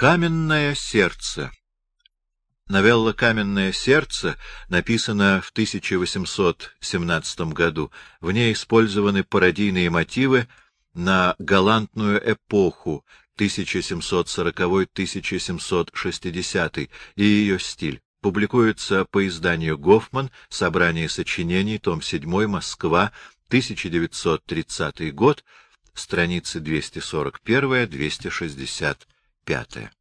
Каменное сердце Новелла «Каменное сердце» написана в 1817 году. В ней использованы пародийные мотивы на галантную эпоху 1740-1760 и ее стиль. Публикуется по изданию «Гофман», собрание сочинений, том 7, Москва, 1930 год, страницы 241-265.